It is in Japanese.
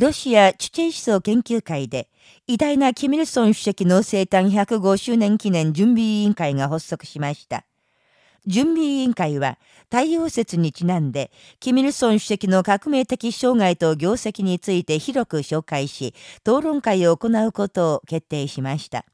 ロシアチュチェイ思想研究会で、偉大なキミルソン主席の生誕105周年記念準備委員会が発足しました。準備委員会は、太陽節にちなんで、キミルソン主席の革命的障害と業績について広く紹介し、討論会を行うことを決定しました。